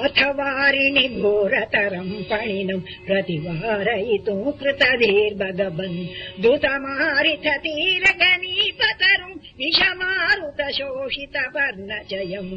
अथ वारिणि घोरतरम् पणिनम् प्रतिवारयितुम् कृतभिर्भगवन् द्रुतमारिथतीरगनीपतरुम् विषमारुत शोषित वर्णजयम्